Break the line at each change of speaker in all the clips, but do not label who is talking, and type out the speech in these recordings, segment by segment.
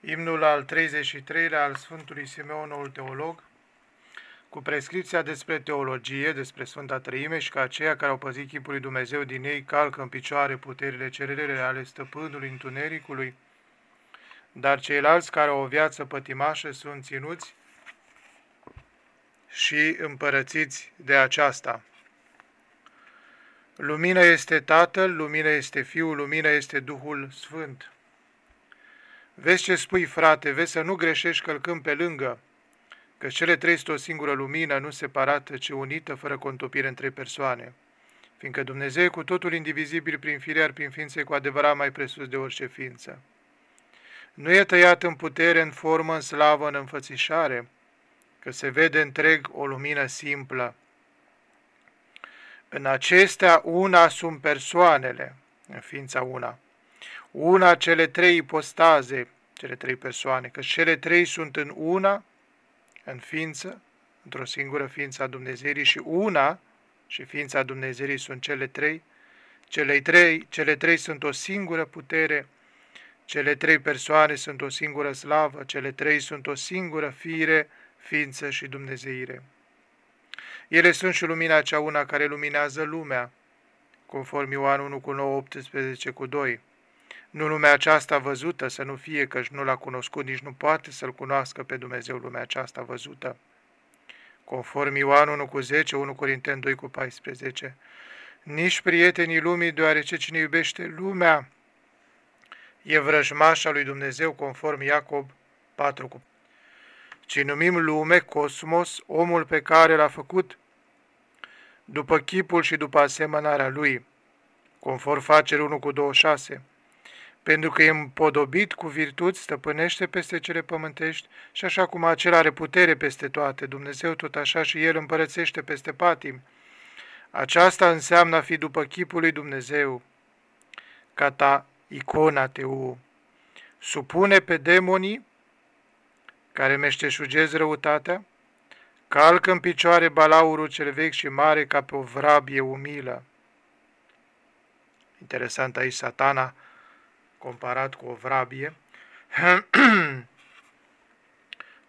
Imnul al 33-lea al Sfântului Simeon, noul teolog, cu prescripția despre teologie, despre Sfânta Trăime și că aceia care au păzit chipul lui Dumnezeu din ei calcă în picioare puterile cererele ale stăpânului întunericului, dar ceilalți care au o viață pătimașă sunt ținuți și împărățiți de aceasta. Lumina este Tatăl, lumina este Fiul, lumina este Duhul Sfânt. Vezi ce spui, frate, vezi să nu greșești călcând pe lângă, că cele trei sunt o singură lumină, nu separată, ci unită, fără contopire în trei persoane. Fiindcă Dumnezeu e cu totul indivizibil prin firea, prin ființe cu adevărat mai presus de orice ființă. Nu e tăiat în putere, în formă, în slavă, în înfățișare, că se vede întreg o lumină simplă. În acestea una sunt persoanele, în ființa una. Una cele trei ipostaze, cele trei persoane, că cele trei sunt în una, în ființă, într-o singură ființă a Dumnezeirii și una, și ființa Dumnezeirii sunt cele trei, cele trei, cele trei sunt o singură putere, cele trei persoane sunt o singură slavă, cele trei sunt o singură fire, ființă și dumnezeire. Ele sunt și lumina cea una care luminează lumea, conform Ioan 1 cu 9, 18 cu 2. Nu lumea aceasta văzută să nu fie, căci nu l-a cunoscut, nici nu poate să-L cunoască pe Dumnezeu lumea aceasta văzută. Conform Ioan 1 cu 10, 1 Corinteni 2 cu 14. Nici prietenii lumii, deoarece cine iubește lumea e vrăjmașa lui Dumnezeu, conform Iacob 4 cu ci numim lume, cosmos, omul pe care l-a făcut după chipul și după asemănarea lui, conform facere 1 cu 26 pentru că e împodobit cu virtuți, stăpânește peste cele pământești și așa cum acela are putere peste toate, Dumnezeu tot așa și El împărățește peste patim. Aceasta înseamnă a fi după chipul lui Dumnezeu, ta icona teu. Supune pe demonii care meșteșugez răutatea, calcă în picioare balaurul cel vechi și mare ca pe o vrabie umilă. Interesant aici satana, comparat cu o vrabie,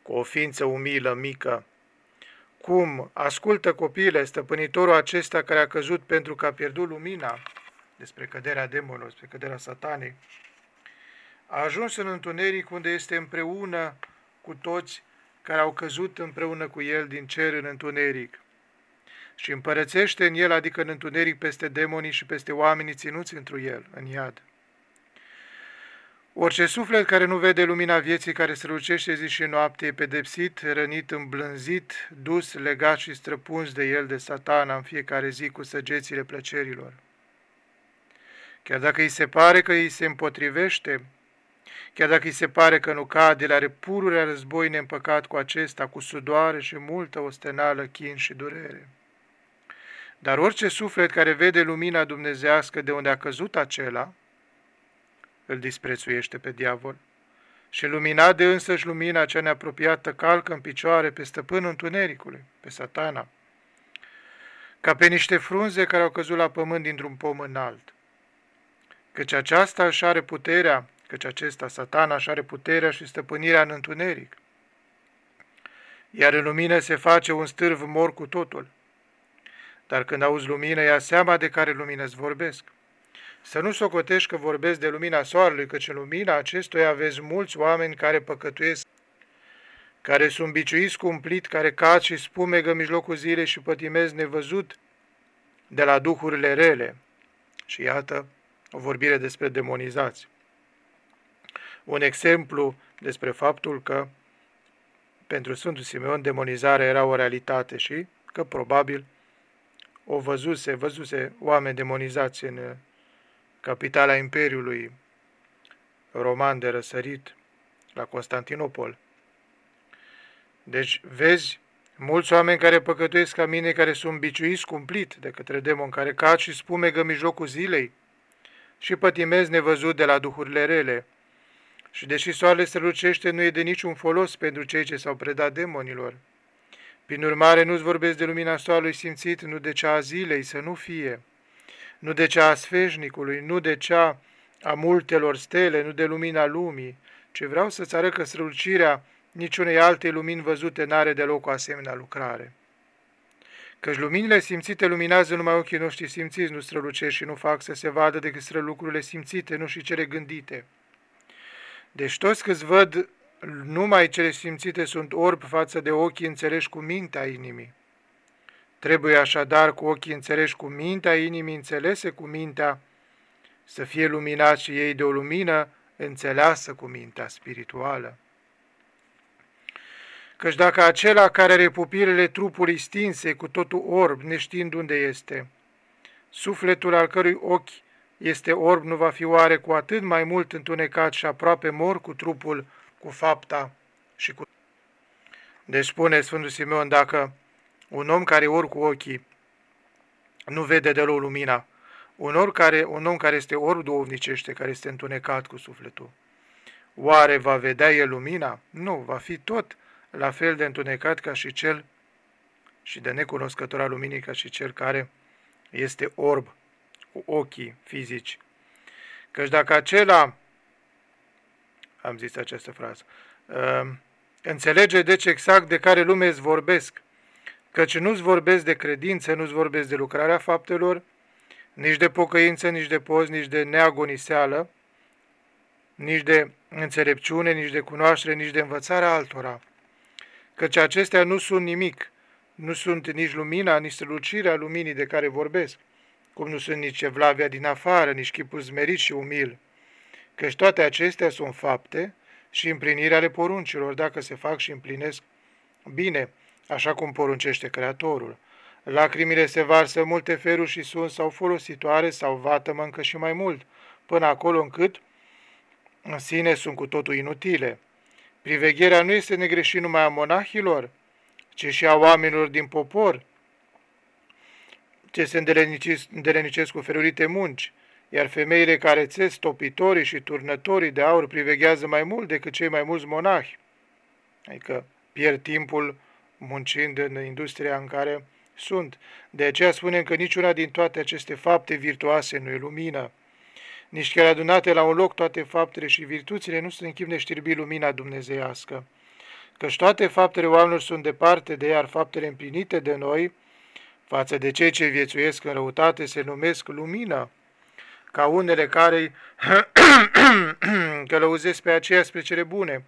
cu o ființă umilă, mică. Cum ascultă copile stăpânitorul acesta care a căzut pentru că a pierdut lumina, despre căderea demonului, despre căderea satanei, a ajuns în întuneric unde este împreună cu toți care au căzut împreună cu el din cer în întuneric și împărățește în el, adică în întuneric, peste demonii și peste oamenii ținuți întru el, în iad. Orice suflet care nu vede lumina vieții care strălucește zi și noapte e pedepsit, rănit, îmblânzit, dus, legat și străpuns de el de satana în fiecare zi cu săgețile plăcerilor. Chiar dacă îi se pare că îi se împotrivește, chiar dacă îi se pare că nu cade, el are pururea război neîmpăcat cu acesta, cu sudoare și multă ostenală, chin și durere. Dar orice suflet care vede lumina dumnezească de unde a căzut acela, îl disprețuiește pe diavol. Și luminat de însăși lumina cea neapropiată calcă în picioare pe stăpânul întunericului, pe satana, ca pe niște frunze care au căzut la pământ dintr-un pom înalt. Căci aceasta își are puterea, căci acesta, satana, își are puterea și stăpânirea în întuneric. Iar în lumină se face un stârv mor cu totul. Dar când auzi lumină, ia seama de care lumină îți vorbesc. Să nu socotești că vorbesc de lumina soarelui, căci în lumina acestuia aveți mulți oameni care păcătuiesc, care sunt biciuiți cumplit, care cad și spumegă mijlocul zilei și pătimez nevăzut de la duhurile rele. Și iată o vorbire despre demonizați. Un exemplu despre faptul că pentru Sfântul Simeon demonizarea era o realitate și că probabil o văzuse, văzuse oameni demonizați în capitala Imperiului Roman de răsărit, la Constantinopol. Deci, vezi, mulți oameni care păcătuiesc ca mine, care sunt biciuiți cumplit de către demon, care cad și spumegă mijlocul zilei și pătimez nevăzut de la duhurile rele. Și deși soarele strălucește, nu e de niciun folos pentru cei ce s-au predat demonilor. Prin urmare, nu-ți vorbesc de lumina soarelui simțit, nu de cea a zilei, să nu fie nu de cea a sfeșnicului, nu de cea a multelor stele, nu de lumina lumii, ci vreau să-ți arăt că strălucirea niciunei alte lumini văzute n-are deloc o asemenea lucrare. Căci luminile simțite luminează numai ochii noștri simțiți, nu strălucești și nu fac să se vadă decât strălucurile simțite, nu și cele gândite. Deci toți câți văd numai cele simțite sunt orbi față de ochii înțeleși cu mintea inimii. Trebuie așadar cu ochii înțeleși cu mintea inimii înțelese cu mintea, să fie luminați și ei de o lumină înțeleasă cu mintea spirituală. Căci dacă acela care are pupilele trupului stinse, cu totul orb, neștiind unde este, sufletul al cărui ochi este orb, nu va fi oare cu atât mai mult întunecat și aproape mor cu trupul, cu fapta și cu... Deci spune Sfântul Simeon, dacă un om care orb cu ochii nu vede deloc lumina, un om care, un om care este orb duovnicește, care este întunecat cu sufletul, oare va vedea el lumina? Nu, va fi tot la fel de întunecat ca și cel și de necunoscător al luminii ca și cel care este orb cu ochii fizici. Căci dacă acela, am zis această frază, uh, înțelege deci exact de care lume îți vorbesc, căci nu-ți vorbesc de credință, nu-ți vorbesc de lucrarea faptelor, nici de pocăință, nici de poz, nici de neagoniseală, nici de înțelepciune, nici de cunoaștere, nici de învățarea altora, căci acestea nu sunt nimic, nu sunt nici lumina, nici strălucirea luminii de care vorbesc, cum nu sunt nici evlavia din afară, nici chipul zmerit și umil, căci toate acestea sunt fapte și împlinirea ale poruncilor, dacă se fac și împlinesc bine, așa cum poruncește Creatorul. Lacrimile se varsă multe feruri și sunt sau folositoare sau vatămă încă și mai mult, până acolo încât în sine sunt cu totul inutile. Privegherea nu este negreșit numai a monahilor, ci și a oamenilor din popor, ce se îndelenicesc cu ferurite munci, iar femeile care țes topitorii și turnătorii de aur priveghează mai mult decât cei mai mulți monahi, adică pierd timpul muncind în industria în care sunt. De aceea spunem că niciuna din toate aceste fapte virtuoase nu e lumină. Nici chiar adunate la un loc toate faptele și virtuțile nu sunt în chip de știrbi lumina dumnezeiască. Căci toate faptele oamenilor sunt departe de iar faptele împlinite de noi, față de cei ce viețuiesc în răutate, se numesc lumină, ca unele care călăuzesc pe aceea spre cele bune.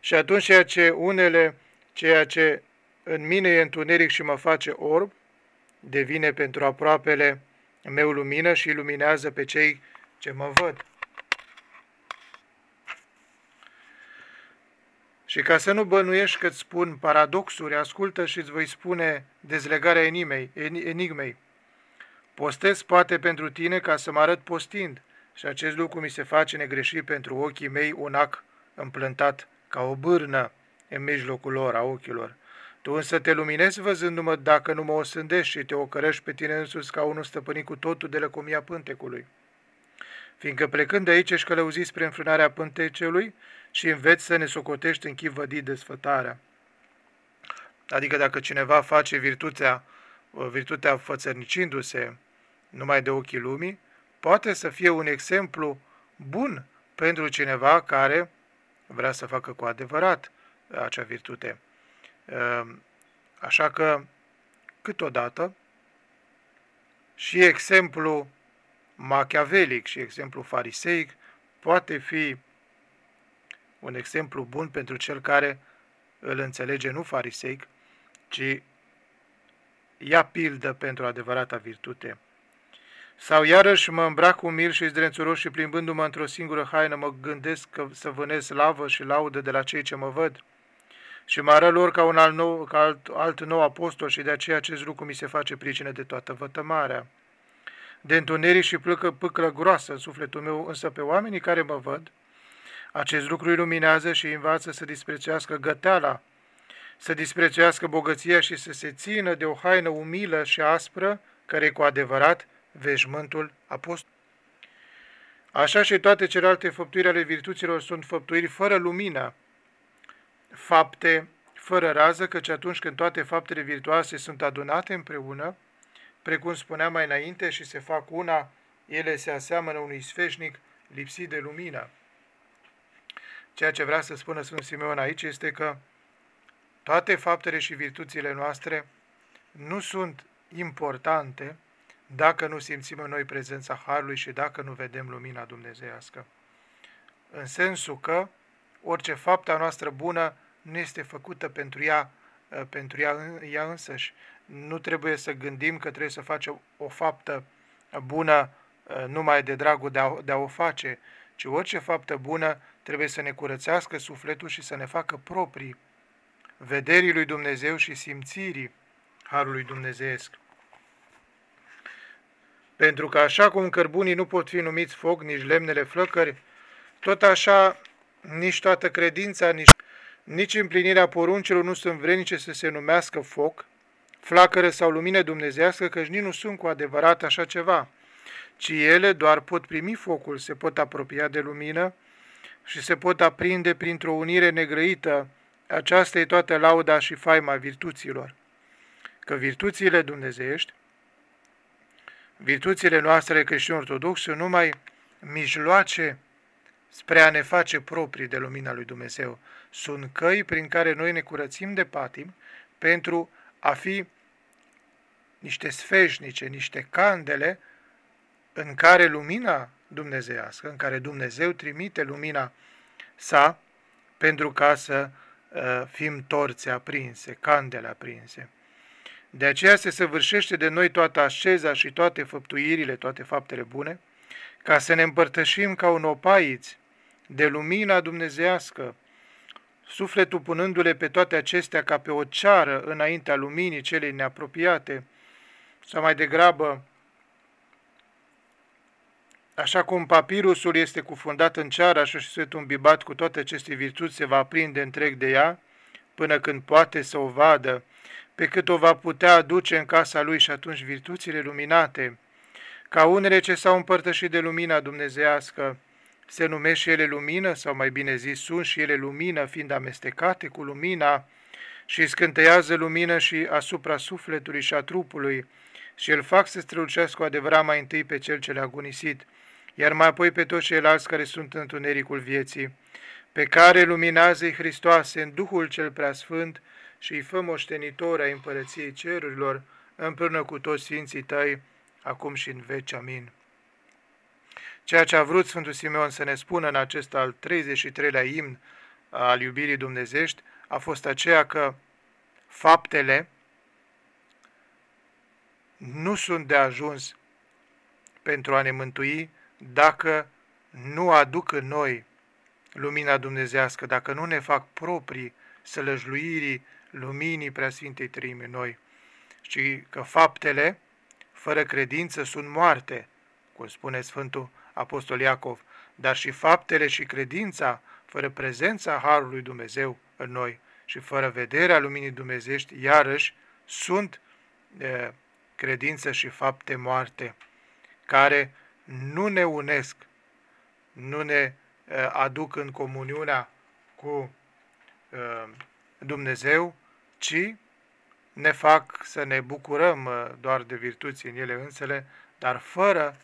Și atunci ceea ce unele, ceea ce în mine e întuneric și mă face orb, devine pentru aproapele meu lumină și iluminează pe cei ce mă văd. Și ca să nu bănuiești că îți spun paradoxuri, ascultă și îți voi spune dezlegarea enigmei. enigmei. Postez poate pentru tine ca să mă arăt postind și acest lucru mi se face negreșit pentru ochii mei un ac împlântat ca o bârnă în mijlocul lor, a ochilor. Tu însă te luminezi văzându-mă dacă nu mă osândești și te ocărești pe tine însuți ca unul stăpânit cu totul de lăcomia pântecului. Fiindcă plecând de aici ești călăuzit spre înfrânarea pântecelui și înveți să ne socotești în chip vădit desfătarea. Adică dacă cineva face virtutea, virtutea fățărnicindu-se numai de ochii lumii, poate să fie un exemplu bun pentru cineva care vrea să facă cu adevărat acea virtute. Ehm, așa că, câteodată, și exemplu machiavelic și exemplu fariseic poate fi un exemplu bun pentru cel care îl înțelege nu fariseic, ci ia pildă pentru adevărata virtute. Sau iarăși mă îmbrac umil și zdrențuros și plimbându-mă într-o singură haină mă gândesc că să vânez slavă și laudă de la cei ce mă văd și mă arăt lor ca un alt nou, ca alt, alt nou apostol și de aceea acest lucru mi se face pricină de toată vătămarea. De întuneric și plăcă pâclă groasă în sufletul meu, însă pe oamenii care mă văd, acest lucru iluminează și învață să disprețuiască găteala, să disprețuiască bogăția și să se țină de o haină umilă și aspră, care e cu adevărat veșmântul apostol. Așa și toate celelalte făptuiri ale virtuților sunt făptuiri fără lumină, fapte fără rază, căci atunci când toate faptele virtuoase sunt adunate împreună, precum spuneam mai înainte, și se fac una, ele se aseamănă unui sfeșnic lipsit de lumină. Ceea ce vrea să spună Sfântul Simeon aici este că toate faptele și virtuțile noastre nu sunt importante dacă nu simțim în noi prezența Harului și dacă nu vedem lumina dumnezeiască. În sensul că orice fapta noastră bună nu este făcută pentru ea, ă, pentru ea, ea însăși. Nu trebuie să gândim că trebuie să facem o faptă bună ă, numai de dragul de a, de a o face, ci orice faptă bună trebuie să ne curățească sufletul și să ne facă proprii vederii lui Dumnezeu și simțirii Harului Dumnezeesc. Pentru că așa cum cărbunii nu pot fi numiți foc, nici lemnele flăcări, tot așa nici toată credința, nici, nici împlinirea poruncilor nu sunt vrenice să se numească foc, flacără sau lumină dumnezească, căci nici nu sunt cu adevărat așa ceva, ci ele doar pot primi focul, se pot apropia de lumină și se pot aprinde printr-o unire negrăită. Aceasta e toată lauda și faima virtuților. Că virtuțile dumnezeiești, virtuțile noastre creștini ortodoxe, sunt numai mijloace spre a ne face proprii de lumina lui Dumnezeu. Sunt căi prin care noi ne curățim de patim pentru a fi niște sfeșnice, niște candele în care lumina dumnezeiască, în care Dumnezeu trimite lumina sa pentru ca să uh, fim torțe aprinse, candele aprinse. De aceea se săvârșește de noi toată așeza și toate făptuirile, toate faptele bune, ca să ne împărtășim ca un opaiți de lumina dumnezească, sufletul punându-le pe toate acestea ca pe o ceară înaintea luminii celei neapropiate, sau mai degrabă, așa cum papirusul este cufundat în ceară, așa și sufletul îmbibat cu toate aceste virtuți se va aprinde întreg de ea, până când poate să o vadă, pe cât o va putea aduce în casa lui și atunci virtuțile luminate, ca unele ce s-au împărtășit de lumina dumnezească, se numesc și ele lumină, sau mai bine zis, sunt și ele lumină, fiind amestecate cu lumina și scânteiază lumină și asupra sufletului și a trupului și îl fac să strălucească cu adevărat mai întâi pe cel ce le-a agonisit, iar mai apoi pe toți ceilalți care sunt în întunericul vieții, pe care luminează Hristoase în Duhul cel Preasfânt și îi fă moștenitor a împărăției cerurilor, împreună cu toți Sfinții tăi, acum și în veci. Amin. Ceea ce a vrut Sfântul Simeon să ne spună în acest al 33-lea imn al iubirii dumnezești a fost aceea că faptele nu sunt de ajuns pentru a ne mântui dacă nu aduc în noi lumina dumnezească, dacă nu ne fac proprii sălăjluirii luminii Preasfintei Trăime noi. Și că faptele, fără credință, sunt moarte, cum spune Sfântul Apostol Iacov, dar și faptele și credința, fără prezența Harului Dumnezeu în noi și fără vederea luminii dumnezești, iarăși sunt e, credință și fapte moarte, care nu ne unesc, nu ne e, aduc în comuniunea cu e, Dumnezeu, ci ne fac să ne bucurăm doar de virtuți în ele însele, dar fără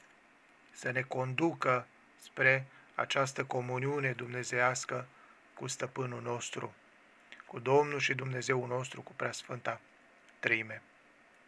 să ne conducă spre această comuniune dumnezească cu Stăpânul nostru, cu Domnul și Dumnezeul nostru, cu Preasfânta Trime.